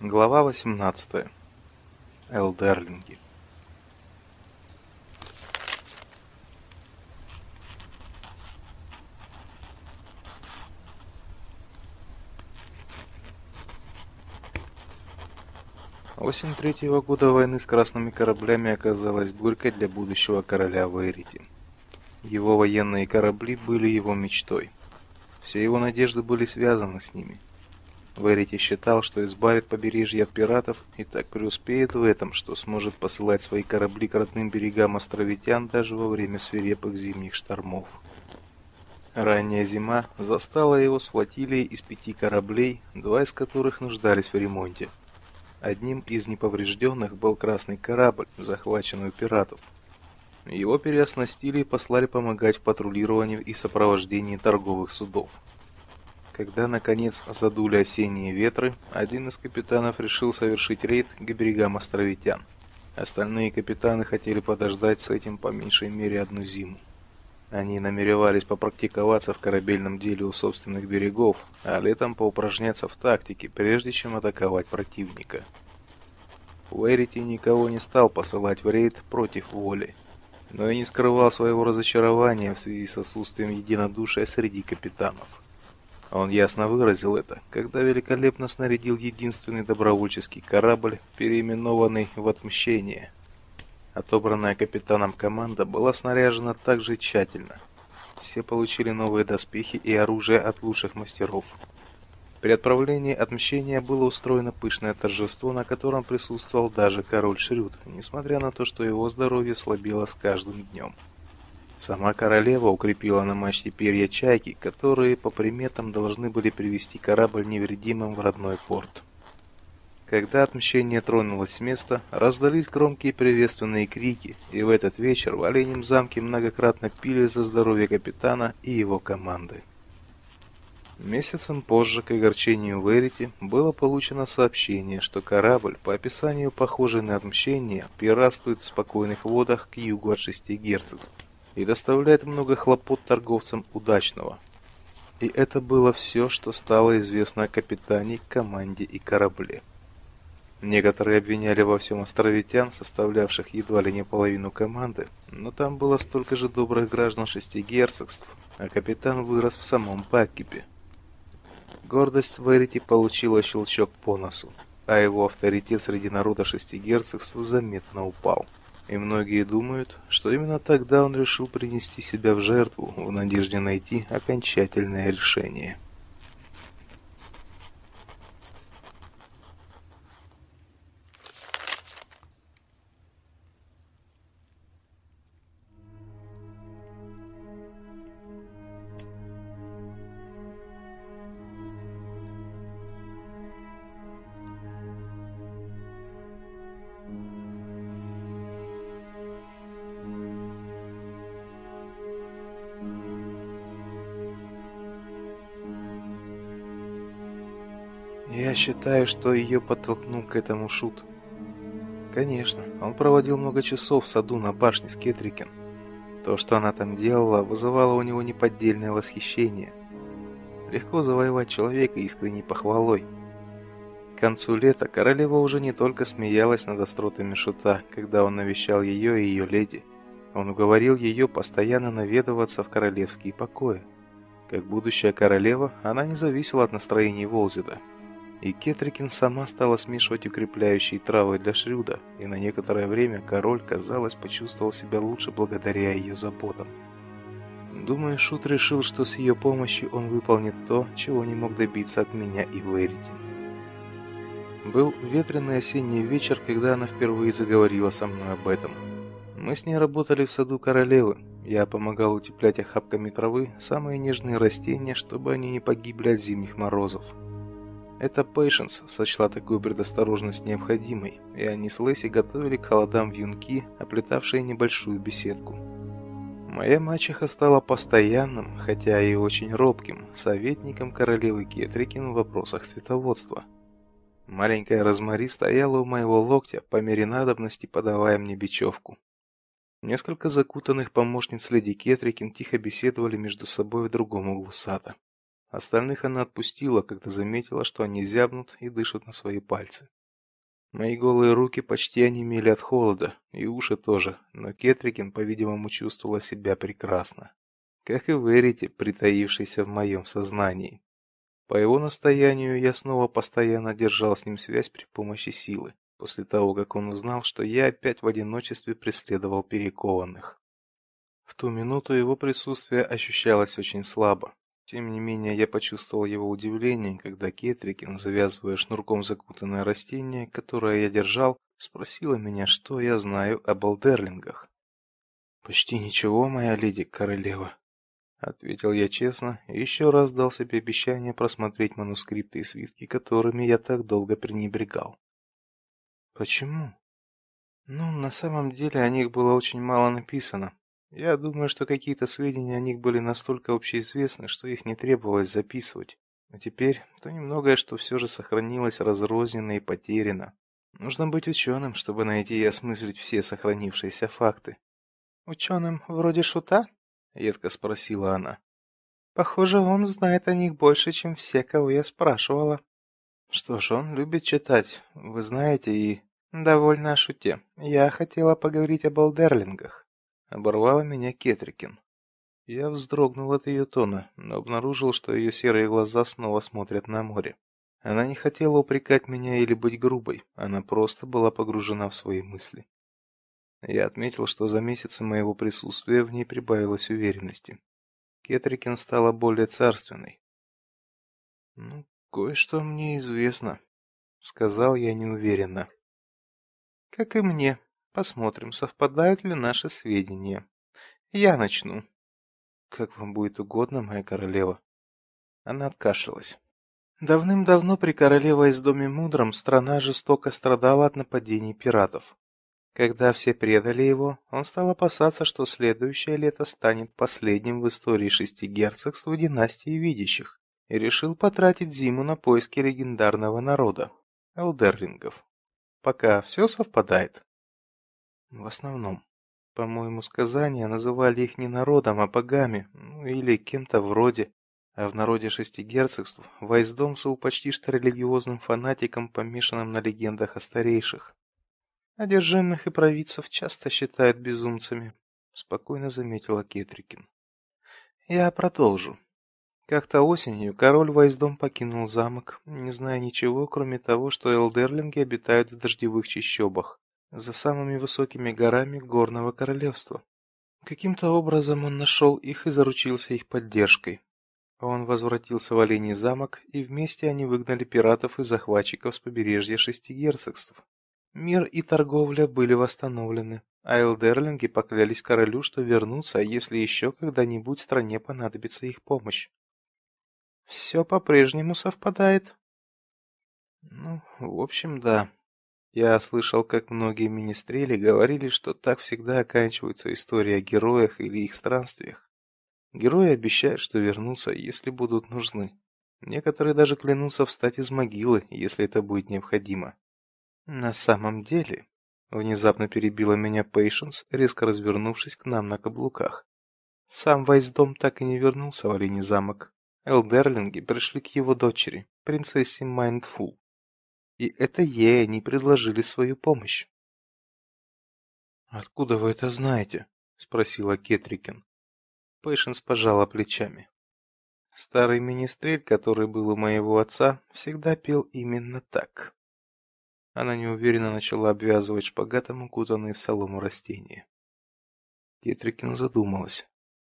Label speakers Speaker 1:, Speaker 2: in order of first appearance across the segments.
Speaker 1: Глава 18. Элдерлинги. Осень третьего года войны с красными кораблями оказалась горькой для будущего короля Вейрити. Его военные корабли были его мечтой. Все его надежды были связаны с ними – Верити считал, что избавит побережье от пиратов и так преуспеет в этом, что сможет посылать свои корабли к родным берегам островитян даже во время свирепых зимних штормов. Ранняя зима застала его с флотилией из пяти кораблей, два из которых нуждались в ремонте. Одним из неповрежденных был красный корабль, захваченный у пиратов. Его переоснастили и послали помогать в патрулировании и сопровождении торговых судов. Когда наконец задули осенние ветры, один из капитанов решил совершить рейд к берегам островитян. Остальные капитаны хотели подождать с этим по меньшей мере одну зиму. Они намеревались попрактиковаться в корабельном деле у собственных берегов, а летом поупражняться в тактике, прежде чем атаковать противника. Уэрити никого не стал посылать в рейд против воли, но и не скрывал своего разочарования в связи с отсутствием единодушия среди капитанов. Он ясно выразил это, когда великолепно снарядил единственный добровольческий корабль, переименованный в «Отмщение». Отобранная капитаном команда была снаряжена так же тщательно. Все получили новые доспехи и оружие от лучших мастеров. При отправлении отмщения было устроено пышное торжество, на котором присутствовал даже король Шрюд, несмотря на то, что его здоровье слабело с каждым днем. Сама королева укрепила на мачте перья чайки, которые по приметам должны были привести корабль невредимым в родной порт. Когда отмщение тронулось с места, раздались громкие приветственные крики, и в этот вечер в Оленем замке многократно пили за здоровье капитана и его команды. Месяцем позже, к огорчению Верити, было получено сообщение, что корабль, по описанию похожий на отмщение, пиратствует в спокойных водах к югу от шести герцогств и доставляет много хлопот торговцам удачного. И это было все, что стало известно о капитане, команде и корабле. Некоторые обвиняли во всем островитян, составлявших едва ли не половину команды, но там было столько же добрых граждан шести герцогств, а капитан вырос в самом Паккипе. Гордость Верити получила щелчок по носу, а его авторитет среди народа шести герцогств заметно упал. И многие думают, что именно тогда он решил принести себя в жертву в надежде найти окончательное решение. Считаю, что ее подтолкнул к этому шут. Конечно, он проводил много часов в саду на башне с Кетрикен. То, что она там делала, вызывало у него неподдельное восхищение. Легко завоевать человека искренней похвалой. К концу лета королева уже не только смеялась над остротами шута, когда он навещал ее и ее леди. Он уговорил ее постоянно наведываться в королевские покои. Как будущая королева, она не зависела от настроений Волзида, и Кетрикин сама стала смешивать укрепляющие травы для Шрюда, и на некоторое время король, казалось, почувствовал себя лучше благодаря ее заботам. Думаю, Шут решил, что с ее помощью он выполнит то, чего не мог добиться от меня и Верити. Был ветреный осенний вечер, когда она впервые заговорила со мной об этом. Мы с ней работали в саду королевы. Я помогал утеплять охапками травы самые нежные растения, чтобы они не погибли от зимних морозов. Это Пейшенс сочла такую предосторожность необходимой, и они с Лэйси готовили к холодам вьюнки, оплетавшие небольшую беседку. Моя мачеха стала постоянным, хотя и очень робким, советником королевы Кетрикин в вопросах цветоводства. Маленькая Розмари стояла у моего локтя, по мере надобности подавая мне бечевку. Несколько закутанных помощниц леди Кетрикин тихо беседовали между собой в другом углу сада. Остальных она отпустила, когда заметила, что они зябнут и дышат на свои пальцы. Мои голые руки почти онемели от холода, и уши тоже, но Кетрикин, по-видимому, чувствовала себя прекрасно. Как и Верите, притаившийся в моем сознании. По его настоянию я снова постоянно держал с ним связь при помощи силы, после того, как он узнал, что я опять в одиночестве преследовал перекованных. В ту минуту его присутствие ощущалось очень слабо. Тем не менее, я почувствовал его удивление, когда Кетрикин, завязывая шнурком закутанное растение, которое я держал, спросила меня, что я знаю об алдерлингах. Почти ничего, моя леди королева, ответил я честно и еще раз дал себе обещание просмотреть манускрипты и свитки, которыми я так долго пренебрегал. Почему? Ну, на самом деле о них было очень мало написано. Я думаю, что какие-то сведения о них были настолько общеизвестны, что их не требовалось записывать. А теперь то немногое, что все же сохранилось, разрознено и потеряно. Нужно быть ученым, чтобы найти и осмыслить все сохранившиеся факты. Ученым вроде Шута? едко спросила она. Похоже, он знает о них больше, чем все, кого я спрашивала. Что ж, он любит читать, вы знаете, и довольно о шуте. Я хотела поговорить об алдерлингах. Оборвала меня Кетрикин. Я вздрогнул от ее тона, но обнаружил, что ее серые глаза снова смотрят на море. Она не хотела упрекать меня или быть грубой, она просто была погружена в свои мысли. Я отметил, что за месяцы моего присутствия в ней прибавилось уверенности. Кетрикин стала более царственной. Ну, кое-что мне известно, сказал я неуверенно. Как и мне. Посмотрим, совпадают ли наши сведения. Я начну. Как вам будет угодно, моя королева. Она откашлялась. Давным-давно при королеве из доме мудром страна жестоко страдала от нападений пиратов. Когда все предали его, он стал опасаться, что следующее лето станет последним в истории шести герцогств в династии видящих, и решил потратить зиму на поиски легендарного народа элдерлингов. Пока все совпадает. В основном, по-моему, сказания называли их не народом, а богами, ну или кем-то вроде. А в народе шести герцогств Вайсдом был почти что религиозным фанатиком, помешанным на легендах о старейших. Одержимых и провидцев часто считают безумцами, спокойно заметила Кетрикин. Я продолжу. Как-то осенью король Вайсдом покинул замок, не зная ничего, кроме того, что элдерлинги обитают в дождевых чащобах, за самыми высокими горами горного королевства. Каким-то образом он нашел их и заручился их поддержкой. Он возвратился в Оленей замок, и вместе они выгнали пиратов и захватчиков с побережья шести герцогств. Мир и торговля были восстановлены, а элдерлинги поклялись королю, что вернутся, если еще когда-нибудь стране понадобится их помощь. Все по-прежнему совпадает. Ну, в общем, да. Я слышал, как многие министрели говорили, что так всегда оканчивается история о героях или их странствиях. Герои обещают, что вернутся, если будут нужны. Некоторые даже клянутся встать из могилы, если это будет необходимо. На самом деле, внезапно перебила меня Пейшенс, резко развернувшись к нам на каблуках. Сам Вайсдом так и не вернулся в Оленей замок. Элдерлинги пришли к его дочери, принцессе Майндфул. И это ей они предложили свою помощь. Откуда вы это знаете? спросила Кетрикин. Пейшенс пожала плечами. Старый министрель, который был у моего отца, всегда пел именно так. Она неуверенно начала обвязывать шпагатом укутанные в солому растения. Кетрикин задумалась.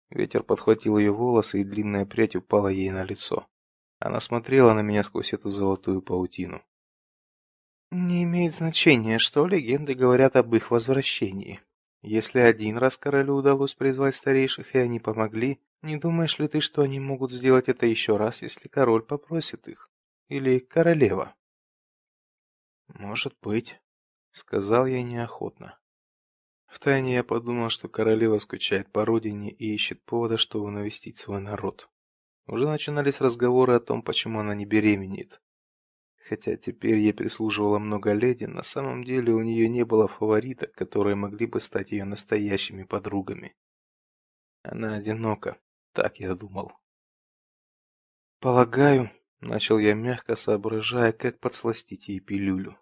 Speaker 1: Ветер подхватил ее волосы, и длинная прядь упала ей на лицо. Она смотрела на меня сквозь эту золотую паутину. Не имеет значения, что легенды говорят об их возвращении. Если один раз королю удалось призвать старейших, и они помогли, не думаешь ли ты, что они могут сделать это еще раз, если король попросит их? Или королева? Может быть, сказал я неохотно. Втайне я подумал, что королева скучает по родине и ищет повода, чтобы навестить свой народ. Уже начинались разговоры о том, почему она не беременеет. Хотя теперь ей прислуживало много леди, на самом деле у нее не было фавориток, которые могли бы стать ее настоящими подругами. Она одинока, так я думал. Полагаю, начал я мягко, соображая, как подсластить ей пилюлю.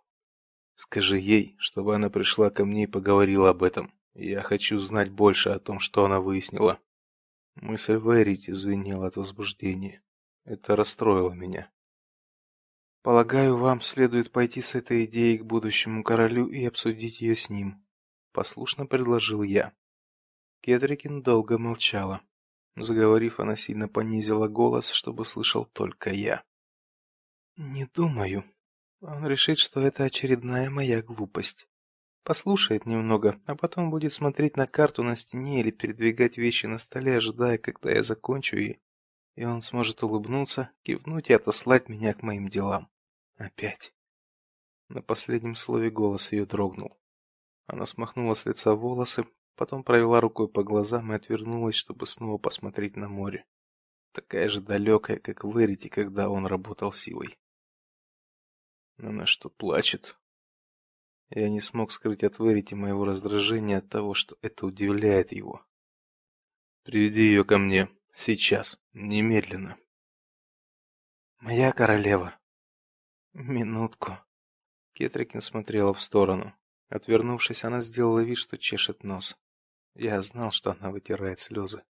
Speaker 1: Скажи ей, чтобы она пришла ко мне и поговорила об этом. Я хочу знать больше о том, что она выяснила. Мысль Верити звенела от возбуждения. Это расстроило меня. Полагаю, вам следует пойти с этой идеей к будущему королю и обсудить ее с ним, послушно предложил я. Кетрикин долго молчала. Заговорив, она сильно понизила голос, чтобы слышал только я. Не думаю. Он решит, что это очередная моя глупость. Послушает немного, а потом будет смотреть на карту на стене или передвигать вещи на столе, ожидая, когда я закончу, и и он сможет улыбнуться, кивнуть и отослать меня к моим делам. Опять. На последнем слове голос ее дрогнул. Она смахнула с лица волосы, потом провела рукой по глазам и отвернулась, чтобы снова посмотреть на море. Такая же далекая, как в Эрите, когда он работал силой. Она что, плачет? Я не смог скрыть от Верити моего раздражения от того, что это удивляет его. Приведи ее ко мне сейчас, немедленно. Моя королева. Минутку. Кетрикин смотрела в сторону. Отвернувшись, она сделала вид, что чешет нос. Я знал, что она вытирает слезы.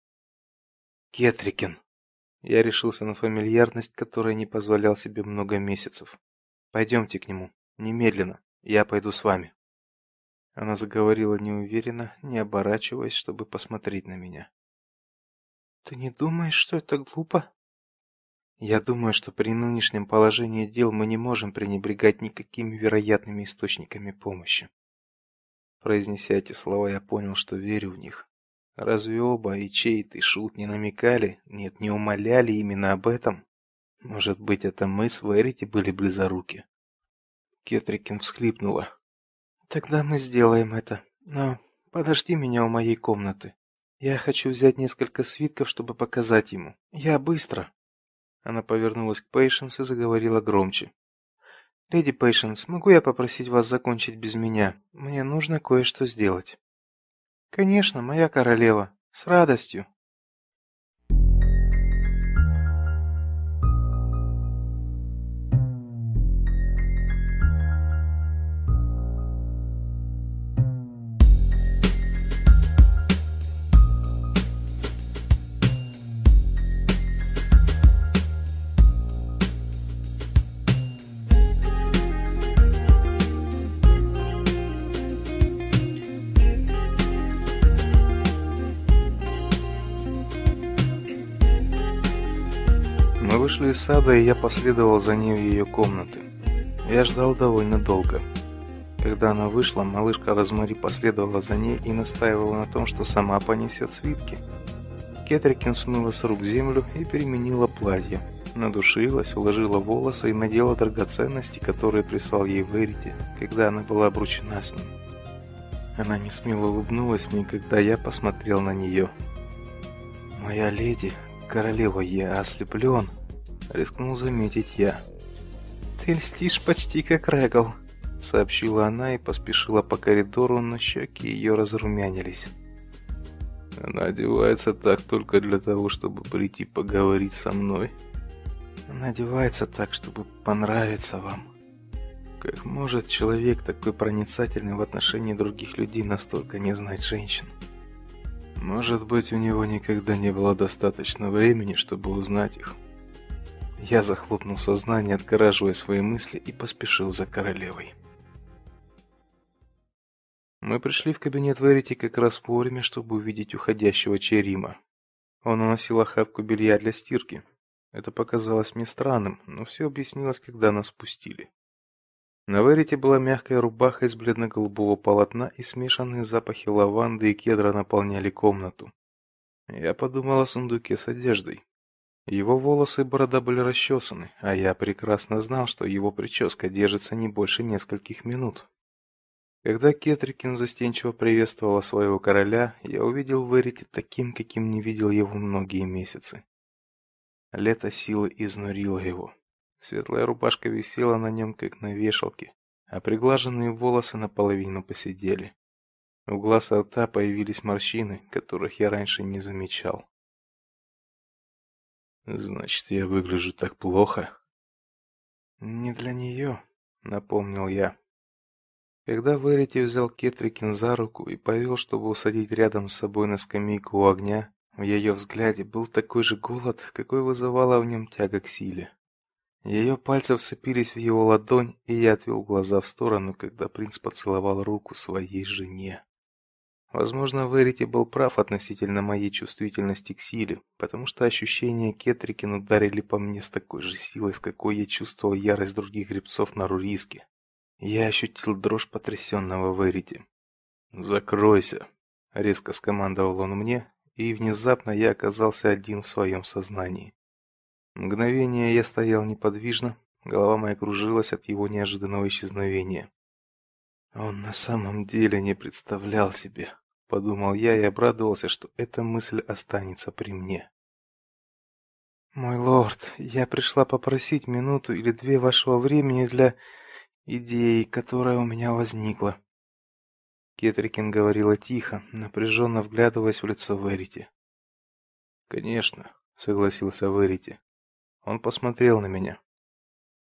Speaker 1: Кетрикин. Я решился на фамильярность, которая не позволял себе много месяцев. Пойдемте к нему, немедленно. Я пойду с вами. Она заговорила неуверенно, не оборачиваясь, чтобы посмотреть на меня. Ты не думаешь, что это глупо? Я думаю, что при нынешнем положении дел мы не можем пренебрегать никакими вероятными источниками помощи. Произнеся эти слова, я понял, что верю в них. Разве оба, и Чейт, и Шут не намекали, нет, не умоляли именно об этом? Может быть, это мы с Верити были близоруки? Кетрикин всхлипнула. Тогда мы сделаем это. Но подожди меня у моей комнаты. Я хочу взять несколько свитков, чтобы показать ему. Я быстро. Она повернулась к Пейшенс и заговорила громче. Леди Пейшенс, могу я попросить вас закончить без меня? Мне нужно кое-что сделать. Конечно, моя королева, с радостью. Вышли из сада, и я последовал за ней в ее комнаты. Я ждал довольно долго. Когда она вышла, малышка Розмари последовала за ней и настаивала на том, что сама понесет свитки. Кетрикин смыла с рук землю и переменила платье. Надушилась, уложила волосы и надела драгоценности, которые прислал ей Верити, когда она была обручена с ним. Она не смело улыбнулась мне, когда я посмотрел на нее. «Моя леди, королева, я ослеплен», рискнул заметить я. Ты льстишь почти как Регал, сообщила она и поспешила по коридору, но щеки ее разрумянились. Она одевается так только для того, чтобы прийти поговорить со мной. Она одевается так, чтобы понравиться вам. Как может человек такой проницательный в отношении других людей настолько не знать женщин? Может быть, у него никогда не было достаточно времени, чтобы узнать их. Я захлопнул сознание, отгораживая свои мысли, и поспешил за королевой. Мы пришли в кабинет Верити как раз вовремя, чтобы увидеть уходящего Черима. Он уносил охапку белья для стирки. Это показалось мне странным, но все объяснилось, когда нас спустили. На Верите была мягкая рубаха из бледно-голубого полотна, и смешанные запахи лаванды и кедра наполняли комнату. Я подумал о сундуке с одеждой. Его волосы и борода были расчесаны, а я прекрасно знал, что его прическа держится не больше нескольких минут. Когда Кетрикин застенчиво приветствовала своего короля, я увидел Верити таким, каким не видел его многие месяцы. Лето силы изнурило его. Светлая рубашка висела на нем, как на вешалке, а приглаженные волосы наполовину поседели. У глаз и рта появились морщины, которых я раньше не замечал. Значит, я выгляжу так плохо. Не для нее, напомнил я. Когда Верити взял Кетрикин за руку и повел, чтобы усадить рядом с собой на скамейку у огня, в ее взгляде был такой же голод, какой вызывала в нем тяга к силе. Ее пальцы вцепились в его ладонь, и я отвел глаза в сторону, когда принц поцеловал руку своей жене. Возможно, Верити был прав относительно моей чувствительности к силе, потому что ощущения Кетрикин ударили по мне с такой же силой, с какой я чувствовал ярость других гребцов на Руриске. Я ощутил дрожь потрясенного Верити. "Закройся", резко скомандовал он мне, и внезапно я оказался один в своем сознании. Мгновение я стоял неподвижно, голова моя кружилась от его неожиданного исчезновения. Он на самом деле не представлял себе, подумал я и обрадовался, что эта мысль останется при мне. Мой лорд, я пришла попросить минуту или две вашего времени для идеи, которая у меня возникла. Кетрикин говорила тихо, напряженно вглядываясь в лицо Верити. "Конечно", согласился Верити. Он посмотрел на меня.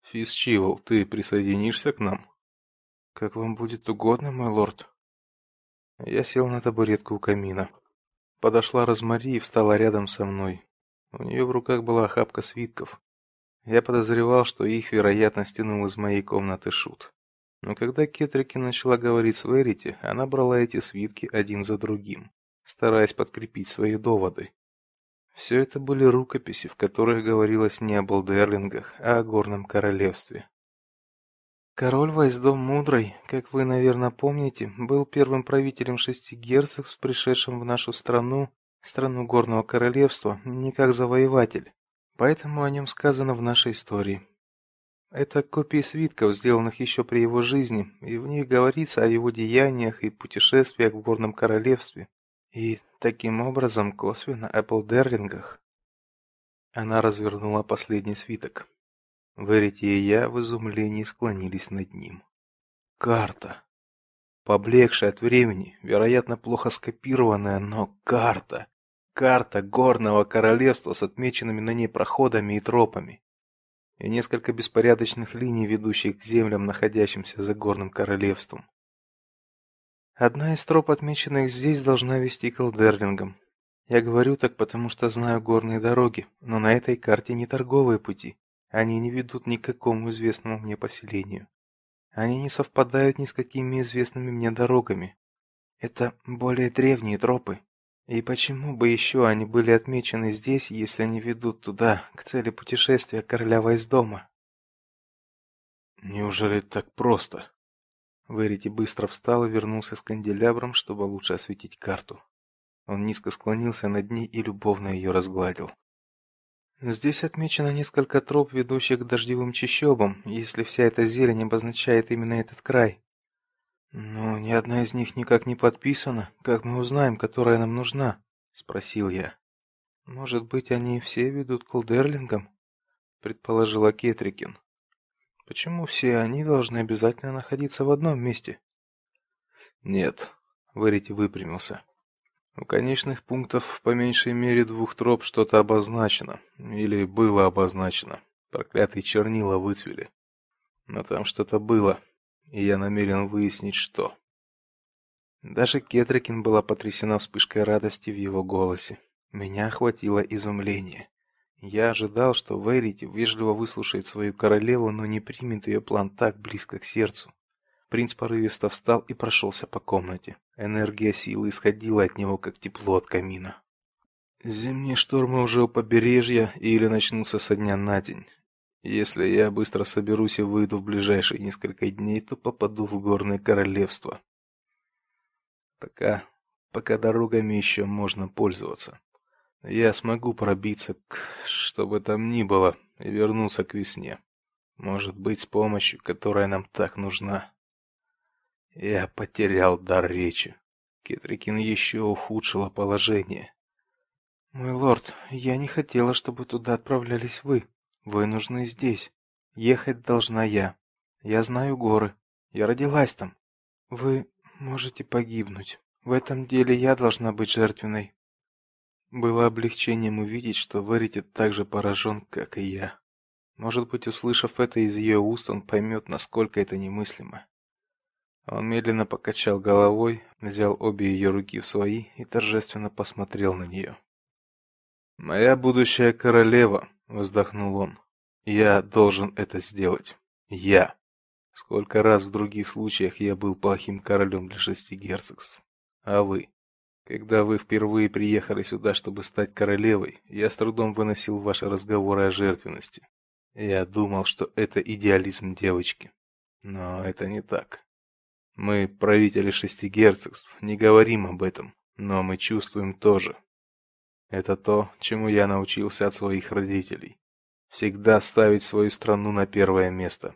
Speaker 1: "Фис ты присоединишься к нам?" "Как вам будет угодно, мой лорд". Я сел на табуретку у камина. Подошла Розмари и встала рядом со мной. У нее в руках была охапка свитков. Я подозревал, что их, вероятно, стянул из моей комнаты шут. Но когда Кетрики начала говорить с Верити, она брала эти свитки один за другим, стараясь подкрепить свои доводы. Все это были рукописи, в которых говорилось не о Балдерлингах, а о горном королевстве. Король Вайсдом Мудрый, как вы, наверное, помните, был первым правителем шести герцогств, пришедшим в нашу страну, страну Горного королевства, не как завоеватель. Поэтому о нем сказано в нашей истории. Это копии свитков, сделанных еще при его жизни, и в них говорится о его деяниях и путешествиях в Горном королевстве, и таким образом косвенно о Полдерлингах. Она развернула последний свиток. Верите и я в изумлении склонились над ним. Карта. Поблекшая от времени, вероятно, плохо скопированная, но карта. Карта горного королевства с отмеченными на ней проходами и тропами. И несколько беспорядочных линий, ведущих к землям, находящимся за горным королевством. Одна из троп, отмеченных здесь, должна вести к Элдерлингам. Я говорю так, потому что знаю горные дороги, но на этой карте не торговые пути. Они не ведут ни к какому известному мне поселению. Они не совпадают ни с какими известными мне дорогами. Это более древние тропы. И почему бы еще они были отмечены здесь, если они ведут туда, к цели путешествия короля из дома? Неужели так просто? Верити быстро встал и вернулся с канделябром, чтобы лучше осветить карту. Он низко склонился над ней и любовно ее разгладил. Здесь отмечено несколько троп, ведущих к дождевым чащобам, если вся эта зелень обозначает именно этот край. Но ни одна из них никак не подписана. Как мы узнаем, которая нам нужна? спросил я. Может быть, они все ведут к Колдерлингам? предположила Кетрикин. Почему все они должны обязательно находиться в одном месте? Нет, Верити выпрямился. У конечных пунктов по меньшей мере двух троп что-то обозначено или было обозначено. Проклятые чернила выцвели. Но там что-то было, и я намерен выяснить, что. Даже Кетрикин была потрясена вспышкой радости в его голосе. Меня охватило изумление. Я ожидал, что Верити вежливо выслушает свою королеву, но не примет ее план так близко к сердцу. Принц порывисто встал и прошелся по комнате. Энергия силы исходила от него, как тепло от камина. Зимние штормы уже у побережья или начнутся со дня на день. Если я быстро соберусь и выйду в ближайшие несколько дней, то попаду в горное королевство. Пока пока дорогами еще можно пользоваться. Я смогу пробиться к что там ни было и вернуться к весне. Может быть, с помощью, которая нам так нужна. Я потерял дар речи. Кетрикин еще ухудшила положение. Мой лорд, я не хотела, чтобы туда отправлялись вы. Вы нужны здесь. Ехать должна я. Я знаю горы. Я родилась там. Вы можете погибнуть. В этом деле я должна быть жертвенной. Было облегчением увидеть, что Верити так же поражен, как и я. Может быть, услышав это из ее уст, он поймет, насколько это немыслимо. Он медленно покачал головой, взял обе ее руки в свои и торжественно посмотрел на нее. «Моя будущая королева», — вздохнул он, — «я должен это сделать. Я. Сколько раз в других случаях я был плохим королем для шести герцогств. А вы? Когда вы впервые приехали сюда, чтобы стать королевой, я с трудом выносил ваши разговоры о жертвенности. Я думал, что это идеализм девочки. Но это не так. Мы, правители шести герцогств, не говорим об этом, но мы чувствуем тоже. Это то, чему я научился от своих родителей. Всегда ставить свою страну на первое место.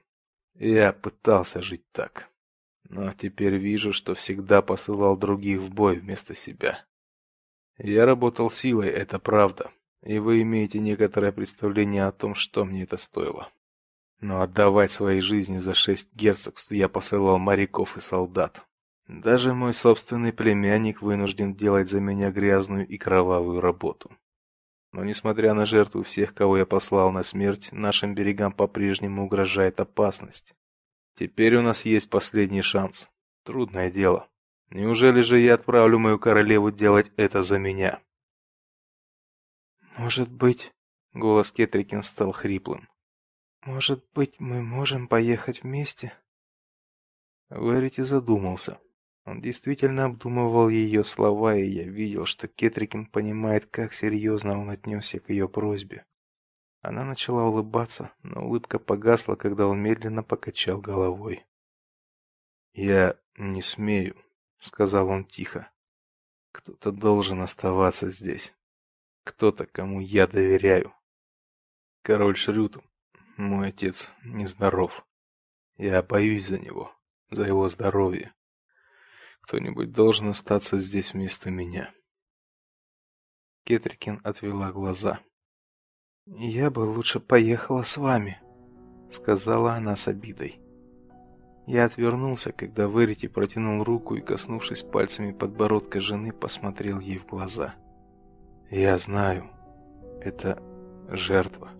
Speaker 1: Я пытался жить так. Но теперь вижу, что всегда посылал других в бой вместо себя. Я работал силой, это правда и вы имеете некоторое представление о том, что мне это стоило. Но отдавать свои жизни за шесть герцогств я посылал моряков и солдат. Даже мой собственный племянник вынужден делать за меня грязную и кровавую работу. Но несмотря на жертву всех, кого я послал на смерть, нашим берегам по-прежнему угрожает опасность. Теперь у нас есть последний шанс. Трудное дело. Неужели же я отправлю мою королеву делать это за меня?
Speaker 2: Может быть, голос Кетрикин стал хриплым. Может быть, мы можем поехать вместе?
Speaker 1: Верити задумался. Он действительно обдумывал ее слова, и я видел, что Кетрикин понимает, как серьезно он отнесся к ее просьбе. Она начала улыбаться, но улыбка погасла, когда он медленно покачал головой. "Я не смею", сказал он тихо. "Кто-то должен оставаться здесь". Кто-то, кому я доверяю. Король Шрют, мой отец, нездоров. Я боюсь за него, за его здоровье. Кто-нибудь должен остаться здесь вместо меня.
Speaker 2: Кетрикин отвела глаза. Я бы лучше поехала с вами, сказала она с обидой. Я отвернулся, когда Верити протянул руку и, коснувшись пальцами подбородка жены, посмотрел ей в глаза. Я знаю, это жертва.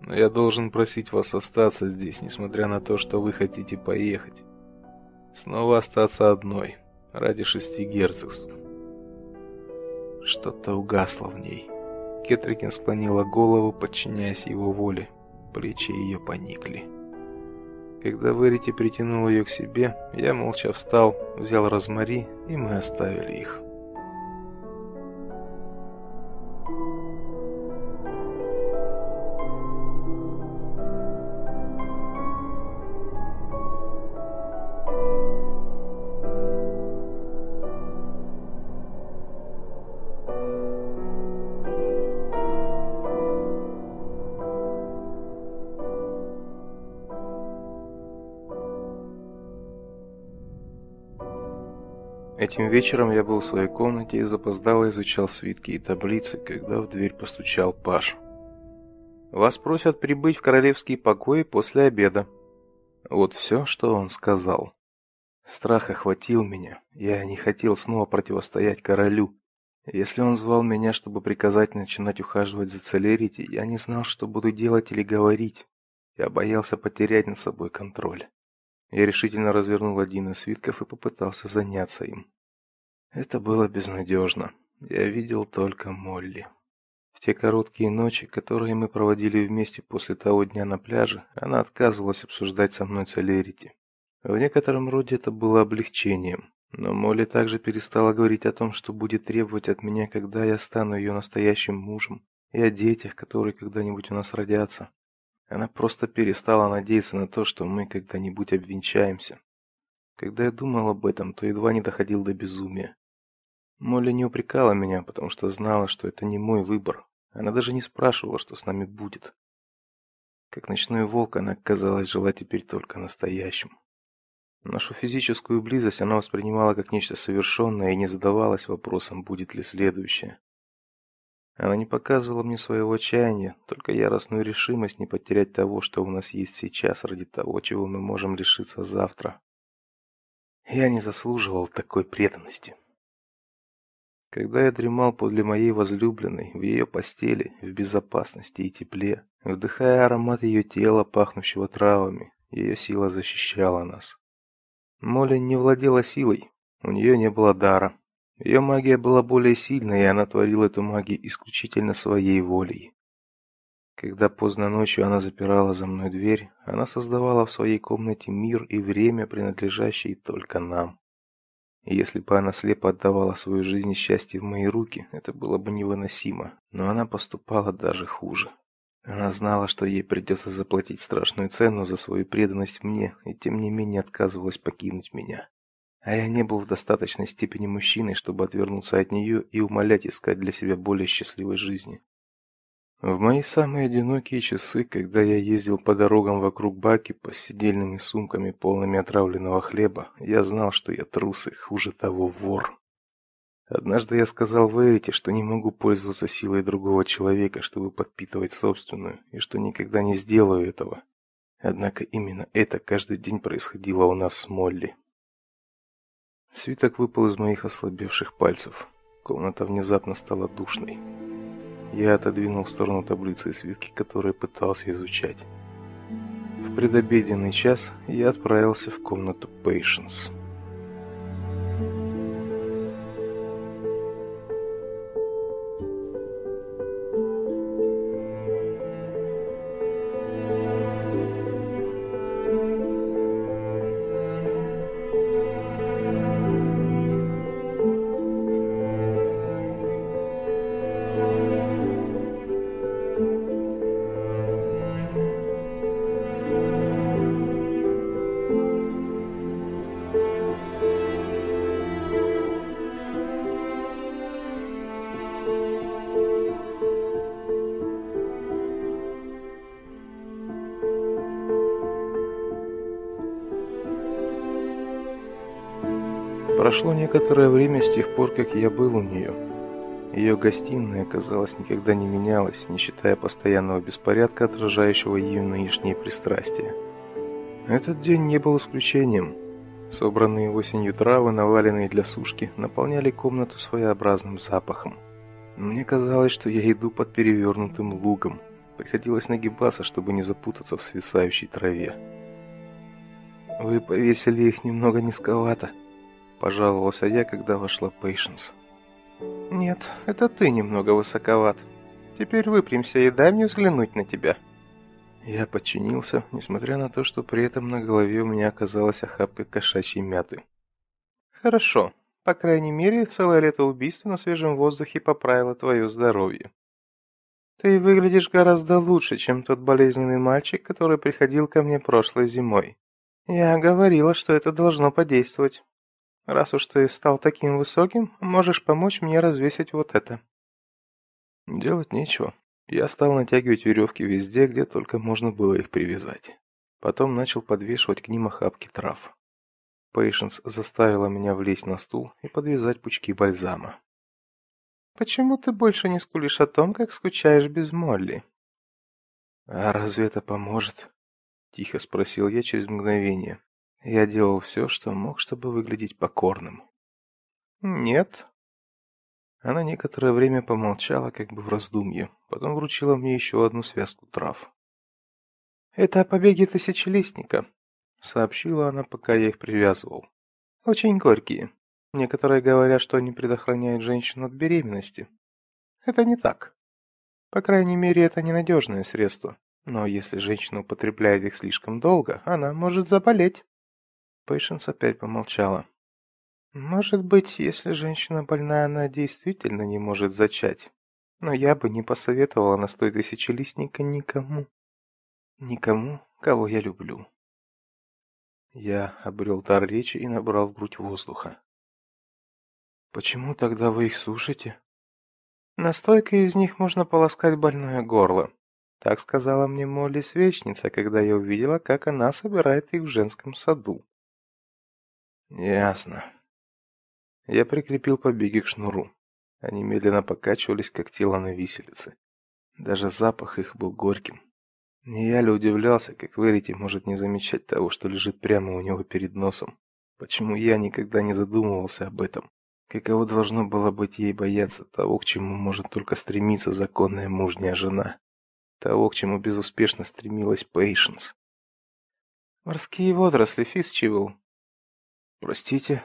Speaker 2: Но я должен просить вас остаться здесь, несмотря на то, что вы хотите поехать. Снова остаться одной, ради шести герцогств. Что-то угасло в ней. Кетрикин склонила голову, подчиняясь его воле. Плечи ее поникли. Когда Верити притянул ее к себе, я молча встал, взял розмари, и мы оставили их. Этим вечером я был в своей комнате и запоздало изучал свитки и таблицы, когда в дверь постучал Паш. Вас просят прибыть в королевские покои после обеда. Вот все, что он сказал. Страх охватил меня. Я не хотел снова противостоять королю. Если он звал меня, чтобы приказать начинать ухаживать за Целерити, я не знал, что буду делать или говорить. Я боялся потерять над собой контроль. Я решительно развернул один из свитков и попытался заняться им. Это было безнадежно. Я видел только Молли. В те короткие ночи, которые мы проводили вместе после того дня на пляже, она отказывалась обсуждать со мной Целерити. В некотором роде это было облегчением, но Молли также перестала говорить о том, что будет требовать от меня, когда я стану ее настоящим мужем, и о детях, которые когда-нибудь у нас родятся. Она просто перестала надеяться на то, что мы когда-нибудь обвенчаемся. Когда я думал об этом, то едва не доходил до безумия. Молли не упрекала меня, потому что знала, что это не мой выбор. Она даже не спрашивала, что с нами будет. Как ночной волк, она, казалось, жила теперь только настоящим. Нашу физическую близость она воспринимала как нечто совершенное и не задавалась вопросом, будет ли следующее. Она не показывала мне своего отчаяния, только яростную решимость не потерять того, что у нас есть сейчас, ради того, чего мы можем лишиться завтра. Я не заслуживал такой преданности.
Speaker 1: Когда я дремал подле моей возлюбленной, в ее постели, в безопасности и тепле, вдыхая аромат ее тела, пахнущего травами, ее сила защищала нас. Молли не владела силой, у нее не было дара. Ее магия была более сильной, и она творила эту магию исключительно своей волей. Когда поздно ночью она запирала за мной дверь, она создавала в своей комнате мир и время, принадлежащие только нам. Если бы она слепо отдавала свою жизнь и счастье в мои руки, это было бы невыносимо, но она поступала даже хуже. Она знала, что ей придется заплатить страшную цену за свою преданность мне, и тем не менее отказывалась покинуть меня. А я не был в достаточной степени мужчиной, чтобы отвернуться от нее и умолять искать для себя более счастливой жизни. В мои самые одинокие часы, когда я ездил по дорогам вокруг Баки с сидельными сумками, полными отравленного хлеба, я знал, что я трус и, хуже того, вор. Однажды я сказал Верите, что не могу пользоваться силой другого человека, чтобы подпитывать собственную, и что никогда не сделаю этого. Однако именно это каждый день происходило у нас с Молли. Свиток выпал из моих ослабевших пальцев. Комната внезапно стала душной. Я отодвинул в сторону таблицы и свитки, которые пытался изучать. В предобеденный час я отправился в комнату Пейшенс. Прошло некоторое время с тех пор, как я был у нее. Ее гостиная, казалось, никогда не менялась, не считая постоянного беспорядка, отражающего ее нынешние пристрастия. Этот день не был исключением. Собранные осенью травы, наваленные для сушки, наполняли комнату своеобразным запахом. Мне казалось, что я иду под перевернутым лугом. Приходилось нагибаться, чтобы не запутаться в свисающей траве. Вы повесили их немного низковато, Пожаловался я, когда вошла Пейшенс. «Нет, это ты немного высоковат. Теперь выпрямься и дай мне взглянуть на тебя». Я подчинился, несмотря на то, что при этом на голове у меня оказалась охапка кошачьей мяты. «Хорошо. По крайней мере, целое лето убийства на свежем воздухе поправило твое здоровье. Ты выглядишь гораздо лучше, чем тот болезненный мальчик, который приходил ко мне прошлой зимой. Я говорила, что это должно подействовать. Раз уж ты стал таким высоким, можешь помочь мне развесить вот это. Делать нечего. Я стал натягивать веревки везде, где только можно было их привязать. Потом начал подвешивать к ним охапки трав. Пейшенс заставила меня влезть на стул и подвязать пучки бальзама. Почему ты больше не скулишь о том, как скучаешь без Молли? А разве это поможет? тихо спросил я через мгновение. Я делал все, что мог, чтобы выглядеть покорным. Нет. Она некоторое время помолчала, как бы в раздумье, потом вручила мне еще одну связку трав. Это побеги тысячелистника, сообщила она, пока я их привязывал. Очень горькие. Некоторые говорят, что они предохраняют женщину от беременности. Это не так. По крайней мере, это ненадежное средство. Но если женщина употребляет их слишком долго, она может заболеть. Пейшенс опять помолчала. Может быть, если женщина больна, она действительно не может зачать. Но я бы не посоветовала настой тысячелистника никому. Никому, кого я люблю. Я обрел дар речи и набрал в грудь воздуха. Почему тогда вы их сушите? Настойкой из них можно полоскать больное горло. Так сказала мне Молли Свечница, когда я увидела, как она собирает их в женском саду. Ясно. Я прикрепил побеги к шнуру. Они медленно покачивались, как тело на виселице. Даже запах их был горьким. Не я ли удивлялся, как Верити может не замечать того, что лежит прямо у него перед носом? Почему я никогда не задумывался об этом?
Speaker 2: Каково должно было быть ей бояться того, к чему может только стремиться законная мужняя жена, того, к чему безуспешно стремилась Пейшенс.
Speaker 1: Морские водоросли, Фисчивл.
Speaker 2: Простите?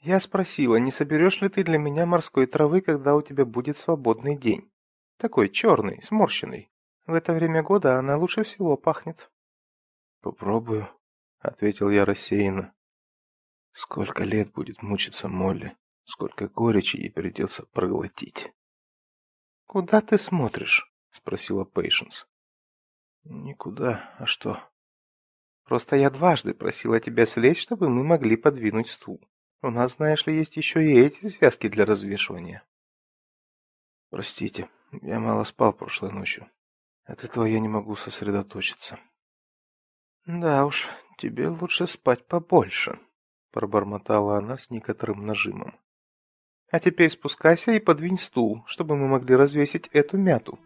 Speaker 1: Я спросила, не соберешь ли ты для меня морской травы, когда у тебя будет свободный день? Такой черный, сморщенный. В это время года она лучше всего пахнет.
Speaker 2: Попробую, ответил я рассеянно. Сколько лет будет мучиться Молли, сколько горечи ей придется проглотить.
Speaker 1: Куда ты смотришь? спросила Пейшенс.
Speaker 2: Никуда. А что?
Speaker 1: Просто я дважды просила тебя слезть, чтобы мы могли подвинуть стул. У нас, знаешь ли, есть еще и эти связки для развешивания.
Speaker 2: Простите, я мало спал прошлой ночью. От этого я не могу сосредоточиться.
Speaker 1: Да уж, тебе лучше спать побольше пробормотала она с некоторым нажимом. А теперь спускайся и подвинь стул, чтобы мы могли развесить эту мяту.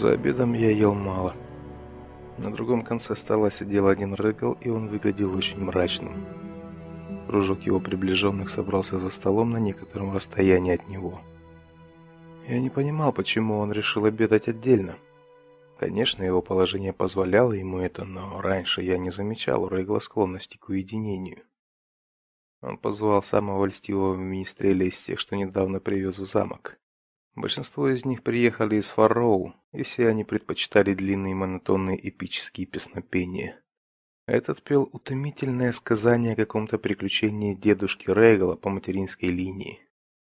Speaker 2: За обедом я ел мало. На другом конце стола сидел один рыгал, и он выглядел очень мрачным. Кружок его приближенных собрался за столом на некотором расстоянии от него. Я не понимал, почему он решил обедать отдельно. Конечно, его положение позволяло ему это, но раньше я не замечал у Регла склонности к уединению. Он позвал самого льстивого министреля из тех, что недавно привез в замок. Большинство из них приехали из Фарроу, и все они предпочитали длинные монотонные эпические песнопения. Этот пел утомительное сказание о каком-то приключении дедушки Регала по материнской линии.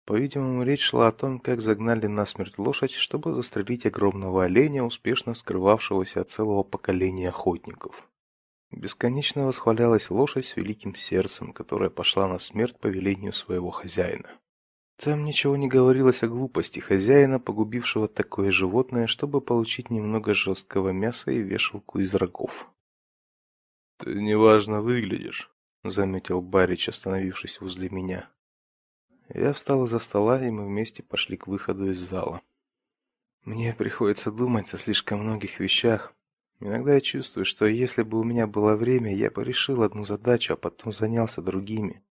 Speaker 2: По-видимому, речь шла о том, как загнали насмерть лошадь, чтобы застрелить огромного оленя, успешно скрывавшегося от целого поколения охотников. Бесконечно восхвалялась лошадь с великим сердцем, которая пошла на смерть по велению своего хозяина. Там ничего не говорилось о глупости хозяина, погубившего такое животное, чтобы получить немного жесткого мяса и вешалку из рогов.
Speaker 1: Ты неважно выглядишь,
Speaker 2: заметил Барич, остановившись возле меня. Я встал из-за стола, и мы вместе пошли к выходу из зала. Мне приходится думать о слишком многих вещах. Иногда я чувствую, что если бы у меня было время, я бы решил одну задачу, а потом занялся другими.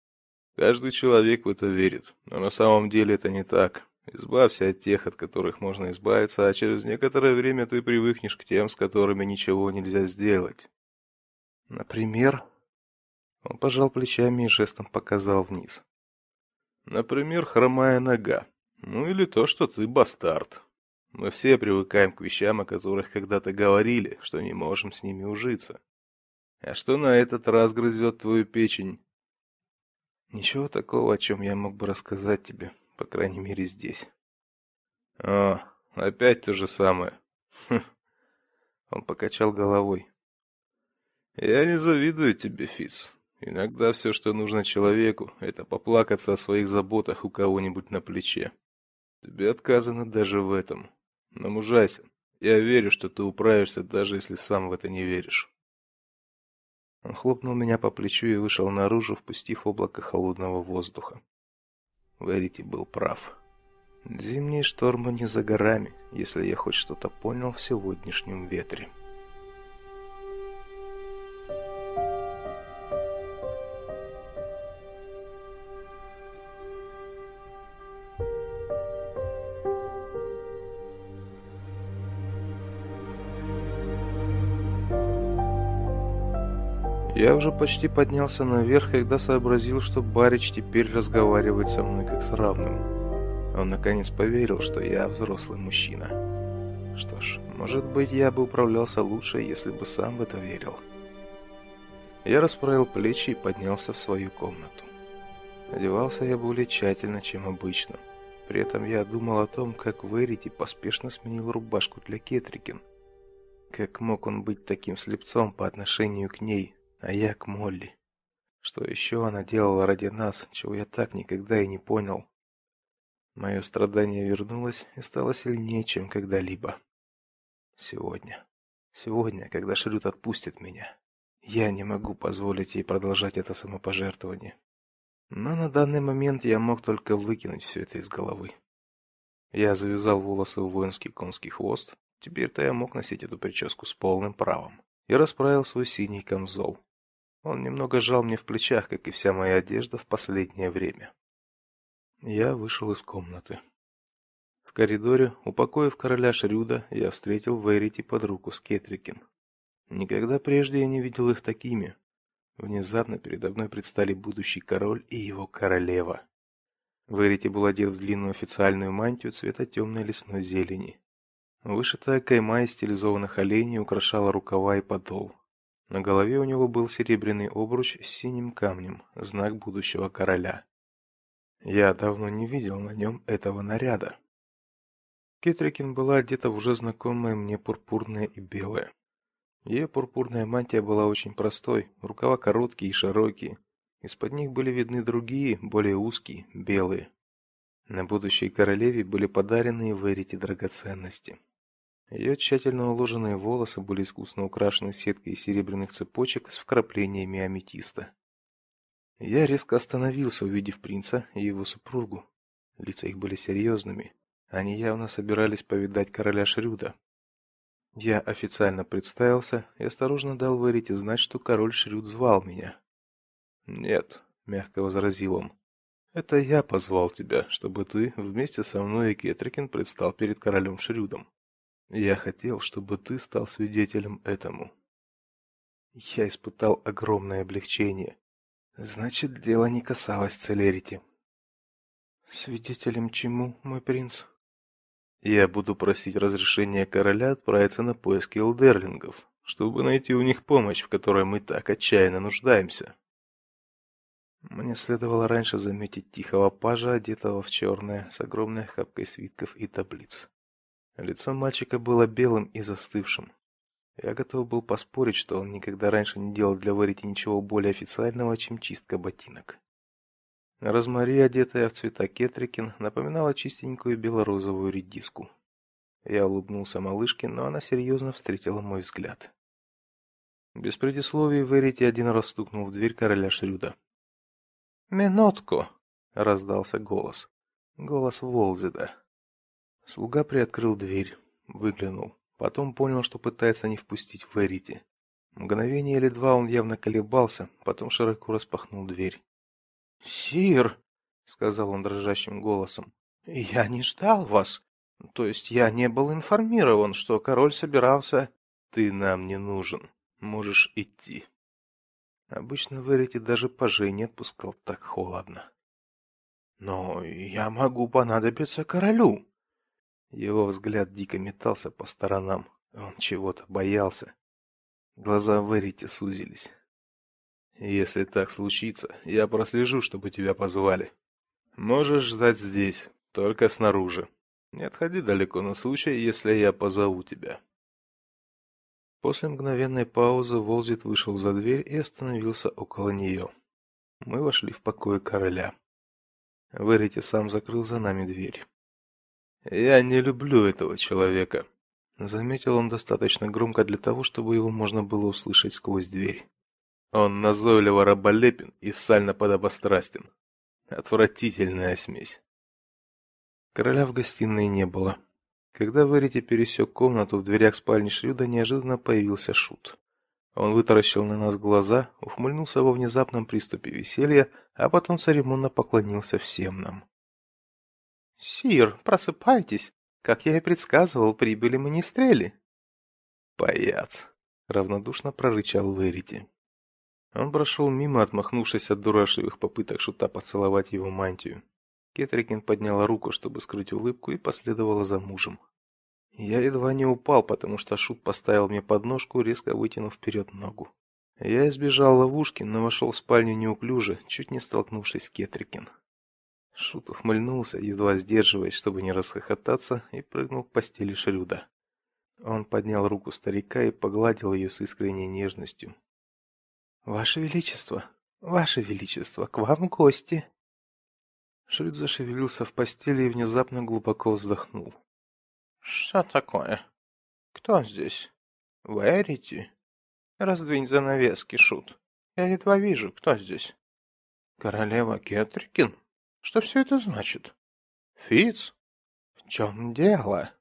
Speaker 1: Каждый человек в это верит, но на самом деле это не так. Избавься от тех, от которых можно избавиться, а через некоторое время ты привыкнешь к тем, с которыми ничего нельзя сделать.
Speaker 2: Например, он пожал плечами и жестом показал вниз.
Speaker 1: Например, хромая нога. Ну или то, что ты бастард. Мы все привыкаем к вещам, о которых когда-то говорили, что не можем с ними ужиться. А что на этот раз грызет твою печень?
Speaker 2: Ничего такого, о чем я мог бы рассказать тебе, по крайней мере, здесь.
Speaker 1: О, опять то же самое. Хм.
Speaker 2: Он покачал головой.
Speaker 1: Я не завидую тебе, Фиц. Иногда все, что нужно человеку, это поплакаться о своих заботах у кого-нибудь на плече. Тебе отказано даже в этом. Но мужайся. Я верю, что ты управишься, даже если сам в это не веришь.
Speaker 2: Он хлопнул меня по плечу и вышел наружу, впустив облако холодного воздуха. Верити был прав. Зимние штормы не за горами, если я хоть что-то понял в сегодняшнем ветре. Я уже почти поднялся наверх, когда сообразил, что Барич теперь разговаривает со мной как с равным. Он наконец поверил, что я взрослый мужчина. Что ж, может быть, я бы управлялся лучше, если бы сам в это верил. Я расправил плечи и поднялся в свою комнату. Одевался я более тщательно, чем обычно. При этом я думал о том, как Верити поспешно сменил рубашку для Кетрикен.
Speaker 1: Как мог он быть таким слепцом по отношению к ней, а я к Молли? Что еще она делала ради нас, чего я так никогда и не понял? Мое страдание вернулось и стало сильнее, чем когда-либо. Сегодня. Сегодня, когда Шрют отпустит меня. Я не могу позволить ей продолжать это самопожертвование. Но на данный момент я мог только выкинуть все это из головы. Я завязал волосы в воинский конский хвост, теперь-то я мог носить эту прическу с полным правом, и расправил свой синий камзол. Он немного жал мне в плечах, как и вся моя одежда в последнее время. Я вышел из комнаты. В коридоре, у покоев короля Шрюда, я встретил Верити под руку с Кетрикин. Никогда прежде я не видел их такими. Внезапно передо мной предстали будущий король и его королева. Верити был одет в длинную официальную мантию цвета темной лесной зелени. Вышитая кайма из стилизованных оленей украшала рукава и подол. На голове у него был серебряный обруч с синим камнем, знак будущего короля. Я давно не видел на нем этого наряда. Кетрикин была одета в уже знакомое мне пурпурное и белое. Ее пурпурная мантия была очень простой, рукава короткие и широкие. Из-под них были видны другие, более узкие, белые. На будущей королеве были подарены Верите драгоценности. Ее тщательно уложенные волосы были искусно украшены сеткой из серебряных цепочек с вкраплениями аметиста. Я резко остановился, увидев принца и его супругу. Лица их были серьезными. Они явно собирались повидать короля Шрюда. Я официально представился и осторожно дал Верите знать, что король Шрюд звал меня. "Нет", мягко возразил он. "Это я позвал тебя, чтобы ты вместе со мной и Кетрикин предстал перед королем Шрюдом. Я хотел, чтобы ты стал свидетелем этому". Я испытал огромное облегчение. Значит, дело не касалось Целерити. Свидетелем чему, мой принц? Я буду просить разрешения короля отправиться на поиски элдерлингов, чтобы найти у них помощь, в которой мы так отчаянно нуждаемся. Мне следовало раньше заметить тихого пажа, одетого в черное, с огромной хапкой свитков и таблиц. Лицо мальчика было белым и застывшим. Я готов был поспорить, что он никогда раньше не делал для Варити ничего более официального, чем чистка ботинок. Розмари, одетая в цвета кетрикин, напоминала чистенькую белорозовую редиску. Я улыбнулся малышке, но она серьезно встретила мой взгляд. Без предисловий Верити один раз стукнул в дверь короля Шрюда. «Минутку!» — раздался голос. Голос Волзида. Слуга приоткрыл дверь, выглянул. Потом понял, что пытается не впустить Верити. Мгновение или два он явно колебался, потом широко распахнул дверь. "Сир", сказал он дрожащим голосом. "Я не ждал вас. То есть я не был информирован, что король собирался. Ты нам не нужен. Можешь идти". Обычно Верити даже пажей не отпускал так холодно. "Но я могу понадобиться королю", его взгляд дико метался по сторонам. Он чего-то боялся. Глаза Верити сузились. Если так случится, я прослежу, чтобы тебя позвали. Можешь ждать здесь, только снаружи. Не отходи далеко на случай, если я позову тебя. После мгновенной паузы Волзит вышел за дверь и остановился около нее. Мы вошли в покои короля. Верити сам закрыл за нами дверь. Я не люблю этого человека, заметил он достаточно громко для того, чтобы его можно было услышать сквозь дверь. Он назойливо раболепен и сально подобострастен. Отвратительная смесь. Короля в гостиной не было. Когда Верити пересек комнату, в дверях спальни Шрюда неожиданно появился шут. Он вытаращил на нас глаза, ухмыльнулся во внезапном приступе веселья, а потом церемонно поклонился всем нам. «Сир, просыпайтесь! Как я и предсказывал, прибыли министрели!» «Паяц!» — равнодушно прорычал Верити. Он прошел мимо, отмахнувшись от дурашливых попыток шута поцеловать его мантию. Кетрикин подняла руку, чтобы скрыть улыбку, и последовала за мужем. Я едва не упал, потому что шут поставил мне подножку, резко вытянув вперед ногу. Я избежал ловушки, но вошел в спальню неуклюже, чуть не столкнувшись с Кетрикин. Шут ухмыльнулся, едва сдерживаясь, чтобы не расхохотаться, и прыгнул к постели Шрюда.
Speaker 2: Он поднял руку старика и погладил ее с искренней нежностью. Ваше величество, ваше величество, к вам гости. Шрид зашевелился в постели и внезапно глубоко вздохнул.
Speaker 3: Что такое? Кто здесь? Верите? Раздвинь занавески, шут. Я едва вижу, кто здесь. Королева Кетрикин? Что все это значит? Фиц? В чем дело?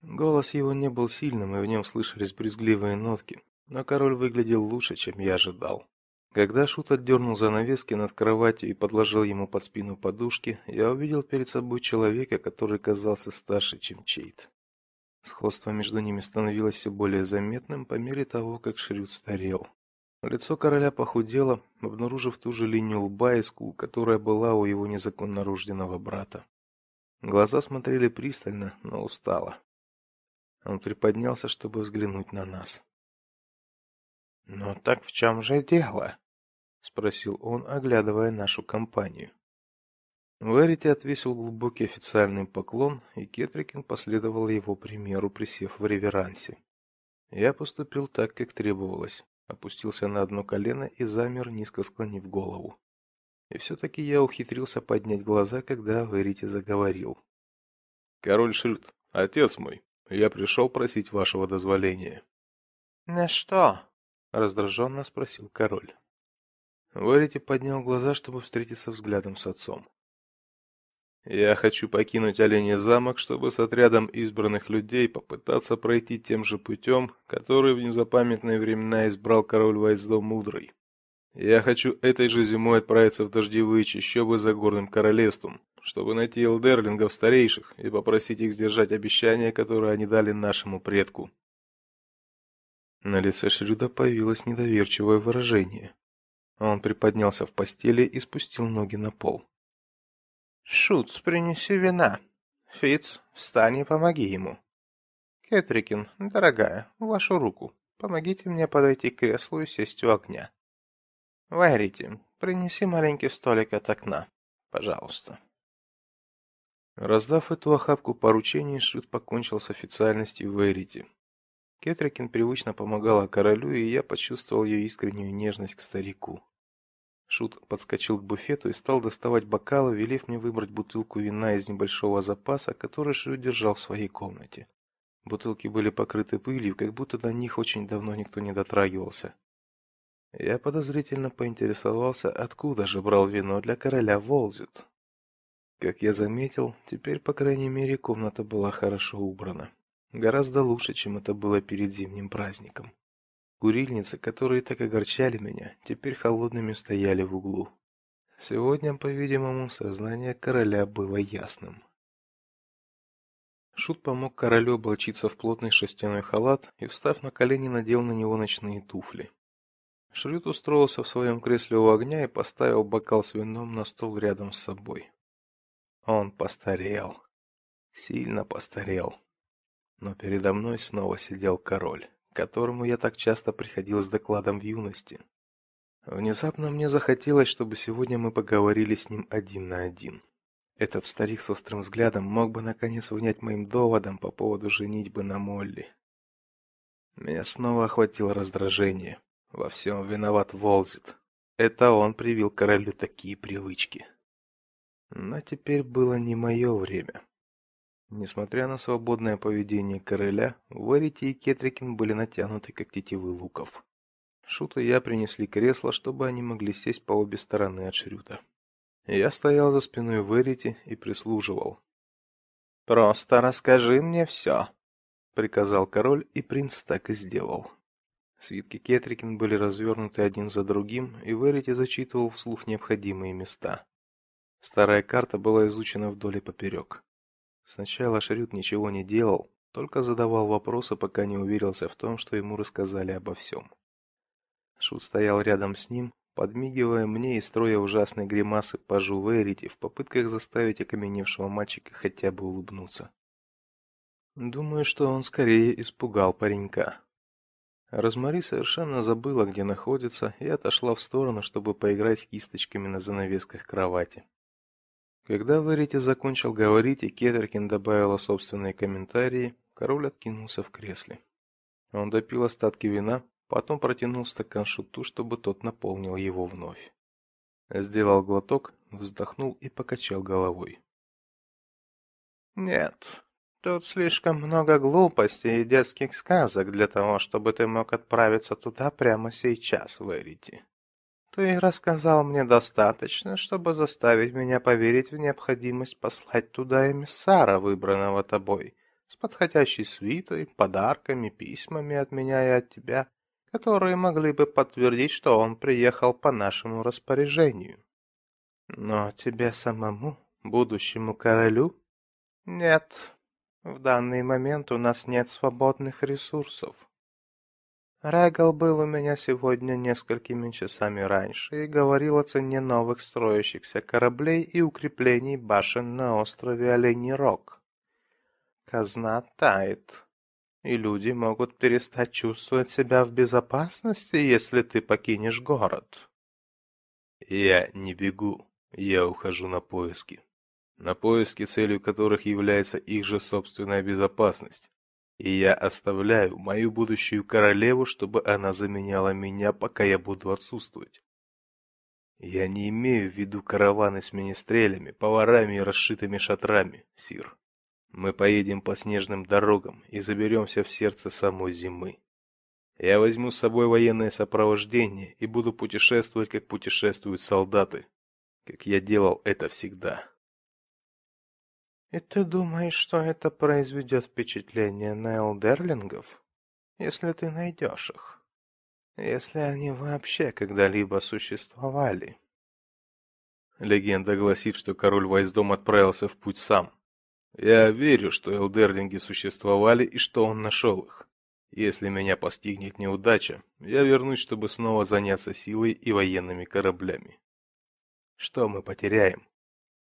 Speaker 2: Голос его не был сильным, и в нем слышались брезгливые нотки, но король выглядел лучше, чем я ожидал. Когда Шут отдернул занавески над кроватью и подложил ему под спину подушки, я увидел перед собой человека, который казался старше, чем Чейт. Сходство между ними становилось все более заметным по мере того, как Шрюд старел. Лицо короля похудело, обнаружив ту же линию лба и скул, которая была у его незаконно рожденного брата. Глаза смотрели пристально, но устало. Он приподнялся, чтобы взглянуть на нас.
Speaker 3: "Но так в чем же дело?"
Speaker 2: спросил он, оглядывая нашу компанию. Верити отвесил глубокий официальный поклон, и Кетрикин последовал его примеру, присев в реверансе. Я поступил так, как требовалось, опустился на одно колено и замер, низко склонив голову. И все таки я ухитрился поднять глаза, когда Верити заговорил. Король Шильд, отец мой, я пришел просить вашего дозволения.
Speaker 3: На что?
Speaker 2: раздраженно спросил король. Верити поднял глаза, чтобы встретиться взглядом с отцом. Я хочу покинуть Оленей замок, чтобы с отрядом избранных людей попытаться пройти тем же путем, который в незапамятные времена избрал король Вайздо Мудрый. Я хочу этой же зимой отправиться в дождевые чащобы за горным королевством, чтобы найти элдерлингов старейших и попросить их сдержать обещания, которые они дали нашему предку. На лице Шрюда появилось недоверчивое выражение. Он приподнялся в постели и спустил ноги на пол.
Speaker 3: Шут, принеси вина. Фиц, встань и помоги ему. Кетрикин, дорогая, вашу руку. Помогите мне подойти к креслу и сесть у огня. Варите, принеси маленький столик от окна, пожалуйста.
Speaker 2: Раздав эту охапку поручений, Шут покончил с официальностью в Эрите. Кетрикин привычно помогала королю, и я почувствовал ее искреннюю нежность к старику. Шут подскочил к буфету и стал доставать бокалы, велев мне выбрать бутылку вина из небольшого запаса, который Шут держал в своей комнате. Бутылки были покрыты пылью, как будто до них очень давно никто не дотрагивался. Я подозрительно поинтересовался, откуда же брал вино для короля Волзит. Как я заметил, теперь, по крайней мере, комната была хорошо убрана. Гораздо лучше, чем это было перед зимним праздником. Курильницы, которые так огорчали меня, теперь холодными стояли в углу. Сегодня, по-видимому, сознание короля было ясным. Шут помог королю облачиться в плотный шерстяной халат и, встав на колени, надел на него ночные туфли. Шрют устроился в своем кресле у огня и поставил бокал с вином на стол рядом с собой. Он постарел. Сильно постарел. Но передо мной снова сидел король, которому я так часто приходил с докладом в юности. Внезапно мне захотелось, чтобы сегодня мы поговорили с ним один на один. Этот старик с острым взглядом мог бы наконец внять моим доводам по поводу женитьбы на Молли. Меня снова охватило раздражение. Во всем виноват Волзит. Это он привил королю такие привычки. Но теперь было не мое время. Несмотря на свободное поведение короля, Варити и Кетрикин были натянуты как тетивы луков. Шут и я принесли кресла, чтобы они могли сесть по обе стороны от Шрюта. Я стоял за спиной Верити и прислуживал.
Speaker 3: Просто расскажи мне все», —
Speaker 2: приказал король, и принц так и сделал. Свитки Кетрикин были развернуты один за другим, и Верити зачитывал вслух необходимые места. Старая карта была изучена вдоль и поперек. Сначала Шрют ничего не делал, только задавал вопросы, пока не уверился в том, что ему рассказали обо всем. Шут стоял рядом с ним, подмигивая мне и строя ужасные гримасы по Жуверити в попытках заставить окаменевшего мальчика хотя бы улыбнуться. Думаю, что он скорее испугал паренька. Розмари совершенно забыла, где находится, и отошла в сторону, чтобы поиграть с кисточками на занавесках кровати. Когда Верити закончил говорить и Кеттеркин добавила собственные комментарии, Король откинулся в кресле. Он допил остатки вина, потом протянул стакан шуту, чтобы тот наполнил его вновь. Сделал глоток, вздохнул и покачал головой.
Speaker 3: Нет, тут слишком много глупостей и детских сказок для того, чтобы ты мог отправиться туда прямо сейчас, Верити. Ты рассказал мне достаточно, чтобы заставить меня поверить в необходимость послать туда эмиссара, выбранного тобой, с подходящей свитой, подарками, письмами от меня и от тебя, которые могли бы подтвердить, что он приехал по нашему распоряжению. Но тебе самому, будущему королю, нет. В данный момент у нас нет свободных ресурсов. Регал был у меня сегодня несколькими часами раньше и говорил о цене новых строящихся кораблей и укреплений башен на острове Оленей Рог. Казна тает, и люди могут перестать чувствовать себя в безопасности, если ты покинешь город.
Speaker 2: Я не бегу, я ухожу на поиски. На поиски, целью которых является их же собственная безопасность и я оставляю мою будущую королеву, чтобы она заменяла меня, пока я буду отсутствовать. Я не имею в виду караваны с министрелями, поварами и расшитыми шатрами, сир. Мы поедем по снежным дорогам и заберемся в сердце самой зимы. Я возьму с собой военное сопровождение и буду путешествовать, как путешествуют солдаты, как я делал это всегда.
Speaker 3: И ты думаешь, что это произведет впечатление на элдерлингов, если ты найдешь их? Если они вообще когда-либо существовали?
Speaker 2: Легенда гласит, что король Вайсдом отправился в путь сам. Я верю, что элдерлинги существовали и что он нашел их. Если меня постигнет неудача, я вернусь, чтобы снова заняться силой и военными кораблями. Что мы потеряем?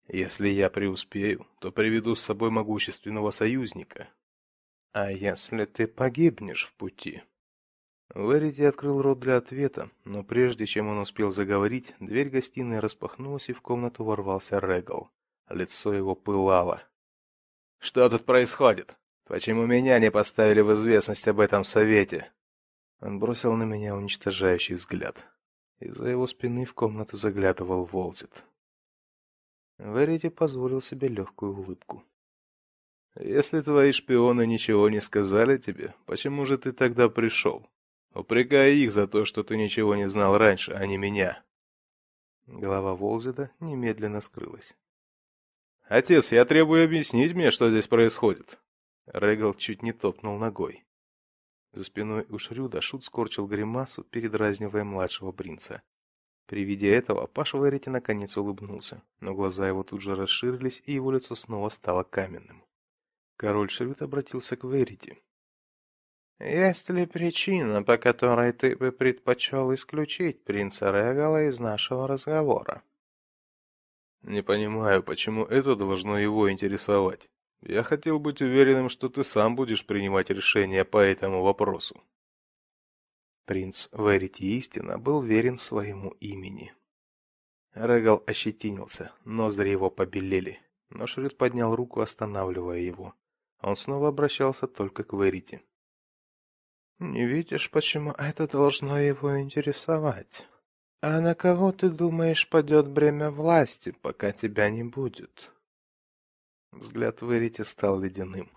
Speaker 2: Если я преуспею, то приведу с собой могущественного союзника.
Speaker 3: А если ты погибнешь в пути?
Speaker 2: Верити открыл рот для ответа, но прежде чем он успел заговорить, дверь гостиной распахнулась и в комнату ворвался Регал. Лицо его пылало. Что тут происходит? Почему меня не поставили в известность об этом совете? Он бросил на меня уничтожающий взгляд. Из-за его спины в комнату заглядывал Волзит. Верити позволил себе легкую улыбку. Если твои шпионы ничего не сказали тебе, почему же ты тогда пришел? Упрекай их за то, что ты ничего не знал раньше, а не меня. Голова Волзида немедленно скрылась. Отец, я требую объяснить мне, что здесь происходит. Регал чуть не топнул ногой. За спиной у Шрюда шут скорчил гримасу, передразнивая младшего принца. При виде этого Паша Верити наконец улыбнулся, но глаза его тут же расширились, и его лицо снова стало каменным. Король Шрют обратился к Верити.
Speaker 3: «Есть ли причина, по которой ты бы предпочел исключить принца Регала из нашего разговора?»
Speaker 2: «Не понимаю, почему это должно его интересовать. Я хотел быть уверенным, что ты сам будешь принимать решение по этому вопросу».
Speaker 3: Принц Верити истина был верен своему имени. Регал ощетинился, ноздри его побелели, но Шрид поднял руку, останавливая его. Он снова обращался только к Верити. «Не видишь, почему это должно его интересовать? А на кого, ты думаешь, падет бремя власти, пока тебя не будет?»
Speaker 2: Взгляд Верити стал ледяным.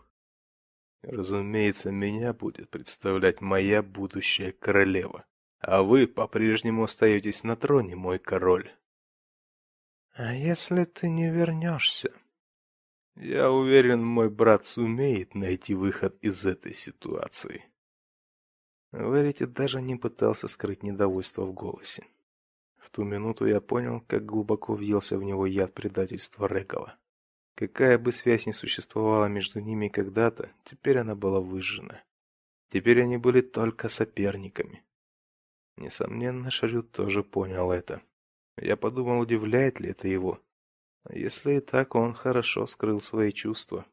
Speaker 2: Разумеется, меня будет представлять моя будущая королева. А вы по-прежнему остаетесь на троне, мой король.
Speaker 3: А если ты не вернешься?
Speaker 2: Я уверен, мой брат сумеет найти выход из этой ситуации. Верите даже не пытался скрыть недовольство в голосе. В ту минуту я понял, как глубоко въелся в него яд предательства Регала. Какая бы связь ни существовала между ними когда-то, теперь она была выжжена. Теперь они были только соперниками. Несомненно, Шарют тоже понял это. Я подумал, удивляет ли это его. Если и так, он хорошо скрыл свои чувства.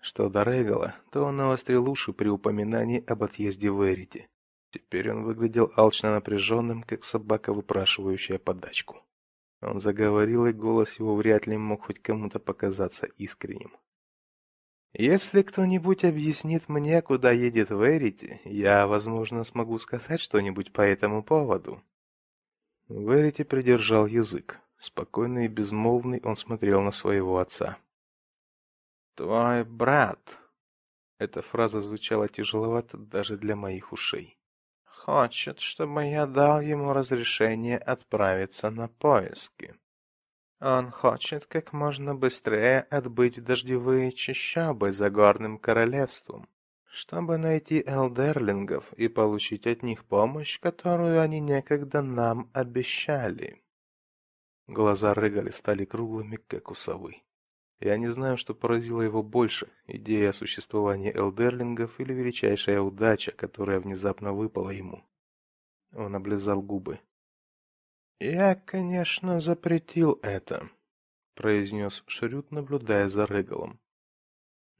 Speaker 2: Что до Регала, то он навострил уши при упоминании об отъезде Верити. Теперь он выглядел алчно напряженным, как собака, выпрашивающая подачку. Он заговорил, и голос его вряд ли мог хоть кому-то показаться искренним.
Speaker 3: Если кто-нибудь объяснит мне, куда едет Верити, я, возможно, смогу сказать что-нибудь по этому поводу.
Speaker 2: Верити придержал язык. Спокойный и безмолвный он смотрел на своего отца.
Speaker 3: Твой брат.
Speaker 2: Эта фраза звучала тяжеловато даже для моих ушей.
Speaker 3: Хочет, чтобы я дал ему разрешение отправиться на поиски. Он хочет как можно быстрее отбыть в дождевые чащобы за горным королевством, чтобы найти элдерлингов и получить от них помощь, которую они некогда нам обещали.
Speaker 2: Глаза Регали стали круглыми, как у совы. Я не знаю, что поразило его больше: идея о существовании элдерлингов или величайшая удача, которая внезапно выпала ему. Он облизал губы.
Speaker 3: Я, конечно, запретил это, произнес Шрют, наблюдая за Регалом.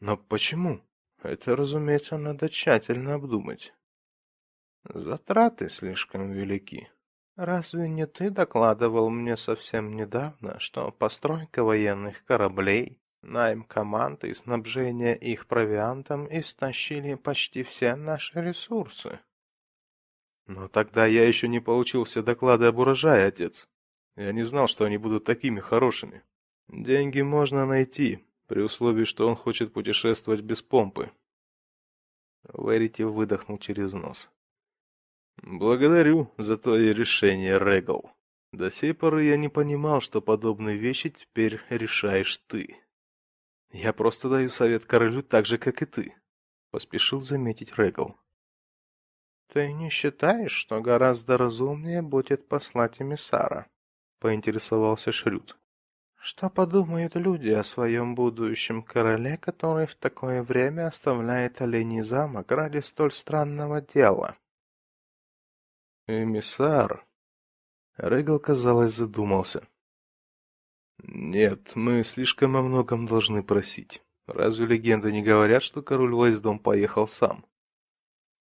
Speaker 2: Но почему?
Speaker 3: Это, разумеется, надо тщательно обдумать. Затраты слишком велики. Разве не ты докладывал мне совсем недавно, что постройка военных кораблей, найм команды и снабжение их провиантом истощили почти все наши ресурсы?
Speaker 2: Но тогда я еще не получил все доклады об урожае, отец. Я не знал, что они будут такими хорошими. Деньги можно найти, при условии, что он хочет путешествовать без помпы. Верити выдохнул через нос. Благодарю за твое решение, Регал. До сей поры я не понимал, что подобные вещи теперь решаешь ты. Я просто даю совет королю так же, как и ты, поспешил заметить Регал.
Speaker 3: Ты не считаешь, что гораздо разумнее будет послать эмиссара? поинтересовался Шрюд. Что подумают люди о своем будущем короле, который в такое время оставляет Оленей замок ради столь странного дела?
Speaker 2: Эмиссар. Регал, казалось, задумался. Нет, мы слишком о многом должны просить. Разве легенды не говорят, что король Войсдом поехал сам?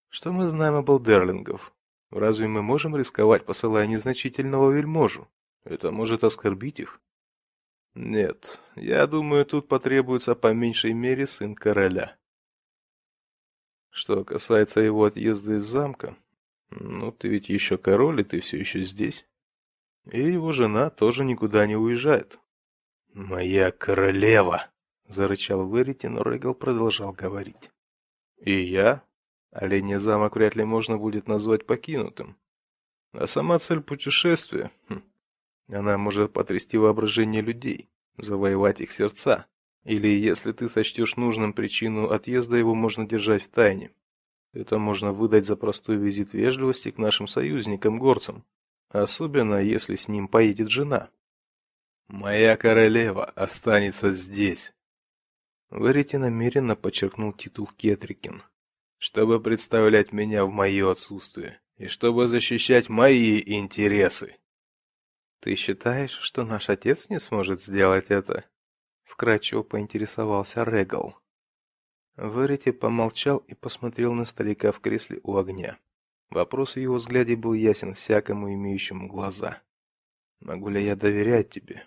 Speaker 2: Что мы знаем об Алдерлингов? Разве мы можем рисковать, посылая незначительного вельможу? Это может оскорбить их. Нет, я думаю, тут потребуется по меньшей мере сын короля. Что касается его отъезда из замка, ну, ты ведь еще король, и ты все еще здесь. И его жена тоже никуда не уезжает. Моя королева, зарычал Верити, но Регал продолжал говорить. И я? Оленей замок вряд ли можно будет назвать покинутым. А сама цель путешествия, хм, она может потрясти воображение людей, завоевать их сердца. Или, если ты сочтешь нужным причину отъезда, его можно держать в тайне. Это можно выдать за простой визит вежливости к нашим союзникам-горцам, особенно если с ним поедет жена. Моя королева останется здесь. Верите намеренно подчеркнул титул Кетрикин, чтобы представлять меня в мое отсутствие и чтобы защищать мои интересы.
Speaker 3: Ты считаешь, что наш отец не сможет сделать это? вкратчиво поинтересовался Регал. Верити помолчал и посмотрел на старика в кресле у огня. Вопрос в его взгляде был ясен всякому имеющему глаза. Могу ли я доверять тебе?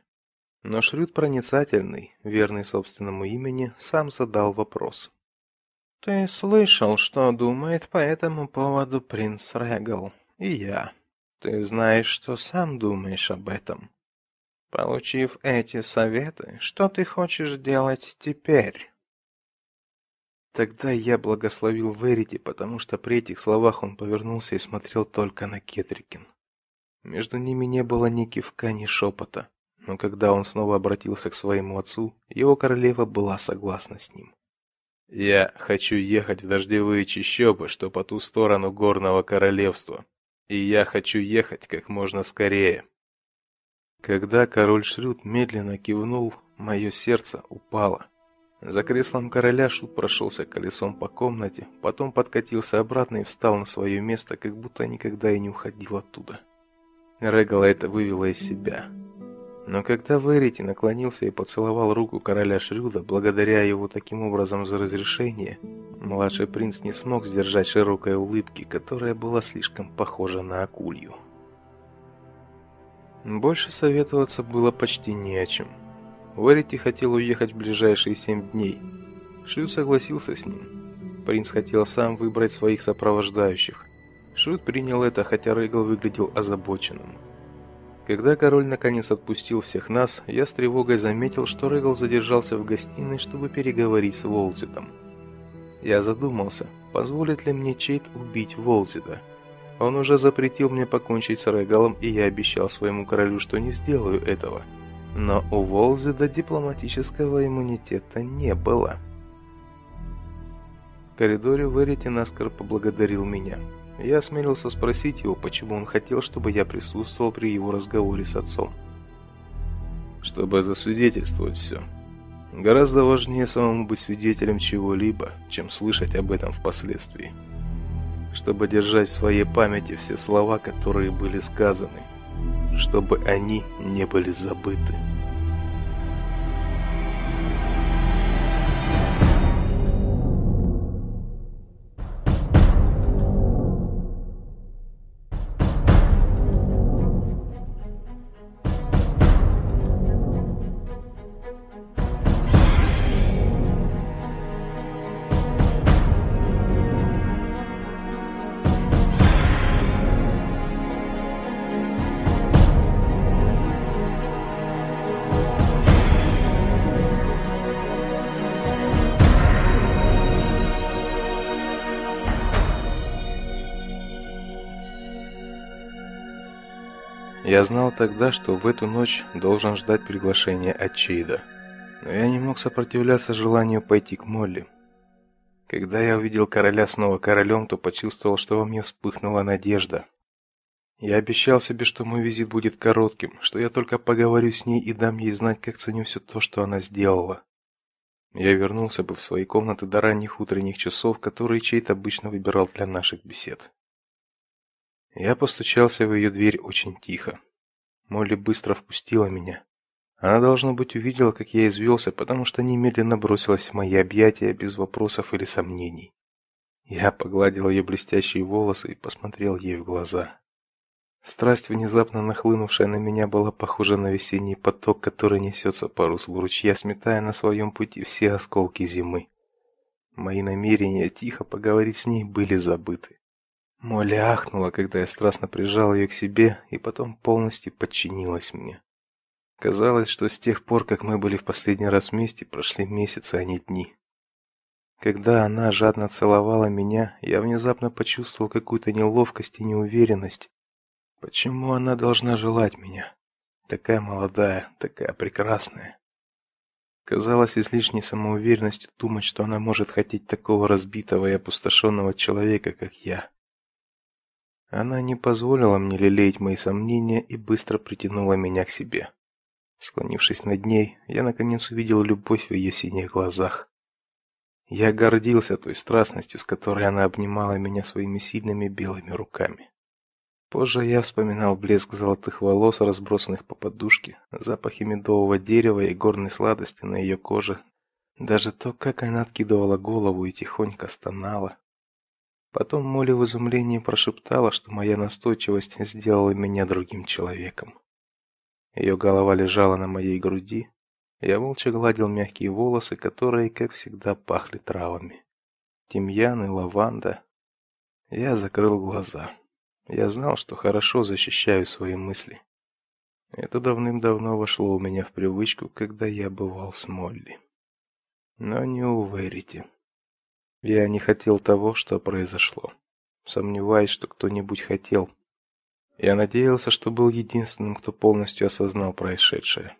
Speaker 3: Но Шрюд проницательный, верный собственному имени, сам задал вопрос. Ты слышал, что думает по этому поводу принц Регал, и я. Ты знаешь, что сам думаешь об этом. Получив эти советы, что ты хочешь делать теперь?
Speaker 2: Тогда я благословил Верити, потому что при этих словах он повернулся и смотрел только на Кетрикин. Между ними не было ни кивка, ни шепота, но когда он снова обратился к своему отцу, его королева была согласна с ним. Я хочу ехать в дождевые чащобы, что по ту сторону горного королевства, и я хочу ехать как можно скорее. Когда король Шрюд медленно кивнул, мое сердце упало. За креслом короля Шут прошелся колесом по комнате, потом подкатился обратно и встал на свое место, как будто никогда и не уходил оттуда. Регала это вывело из себя. Но когда Верити наклонился и поцеловал руку короля Шрюда, благодаря его таким образом за разрешение, младший принц не смог сдержать широкой улыбки, которая была слишком похожа на акулью. Больше советоваться было почти не о чем. Верити хотел уехать в ближайшие семь дней. Шут согласился с ним. Принц хотел сам выбрать своих сопровождающих. Шут принял это, хотя Регал выглядел озабоченным. Когда король наконец отпустил всех нас, я с тревогой заметил, что Регал задержался в гостиной, чтобы переговорить с Волзитом. Я задумался, позволит ли мне Чейт убить Волзита. Он уже запретил мне покончить с Регалом, и я обещал своему королю, что не сделаю этого. Но у Волзида дипломатического иммунитета не было. В коридоре Верити наскоро поблагодарил меня. Я осмелился спросить его, почему он хотел, чтобы я присутствовал при его разговоре с отцом.
Speaker 1: Чтобы засвидетельствовать все. Гораздо важнее самому быть свидетелем чего-либо, чем слышать об этом впоследствии. Чтобы держать в своей памяти все слова, которые были сказаны, чтобы они не были забыты. Я знал тогда, что в эту ночь должен ждать приглашения от Чейда. Но я не мог сопротивляться желанию пойти к Молли. Когда я увидел короля снова королем, то почувствовал, что во мне вспыхнула надежда. Я обещал себе, что мой визит будет коротким, что я только поговорю с ней и дам ей знать, как ценю все то, что она сделала. Я вернулся бы в свои комнаты до ранних утренних часов, которые Чейд обычно выбирал для наших бесед. Я постучался в ее дверь очень тихо. Молли быстро впустила меня. Она должно быть увидела, как я извелся, потому что немедленно бросилась в мои объятия без вопросов или сомнений. Я погладил ее блестящие волосы и посмотрел ей в глаза. Страсть, внезапно нахлынувшая на меня, была похожа на весенний поток, который несется по руслу ручья, сметая на своем пути все осколки зимы. Мои намерения тихо поговорить с ней были забыты. Молли ахнула, когда я страстно прижал ее к себе и потом полностью подчинилась мне. Казалось, что с тех пор, как мы были в последний раз вместе, прошли месяцы, а не дни. Когда она жадно целовала меня, я внезапно почувствовал какую-то неловкость и неуверенность. Почему она должна желать меня? Такая молодая, такая прекрасная. Казалось излишней самоуверенностью думать, что она может хотеть такого разбитого и опустошенного человека, как я. Она не позволила мне лелеять мои сомнения и быстро притянула меня к себе. Склонившись над ней, я наконец увидел любовь в ее синих глазах. Я гордился той страстностью, с которой она обнимала меня своими сильными белыми руками. Позже я вспоминал блеск золотых волос, разбросанных по подушке, запахи медового дерева и горной сладости на ее коже, даже то, как она откидывала голову и тихонько стонала. Потом Молли в изумлении прошептала, что моя настойчивость сделала меня другим человеком. Ее голова лежала на моей груди. Я молча гладил мягкие волосы, которые, как всегда, пахли травами. Тимьян и лаванда. Я закрыл глаза. Я знал, что хорошо защищаю свои мысли. Это давным-давно вошло у меня в привычку, когда я бывал с Молли. Но не у Верити. Я не хотел того, что произошло. Сомневаюсь, что кто-нибудь хотел. Я надеялся, что был единственным, кто полностью осознал происшедшее.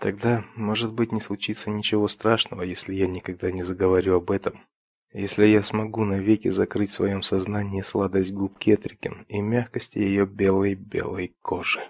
Speaker 1: Тогда, может быть, не случится ничего страшного, если я никогда не заговорю об этом. Если я смогу навеки закрыть в своем сознании сладость губ Кетрикин и мягкость ее белой-белой кожи.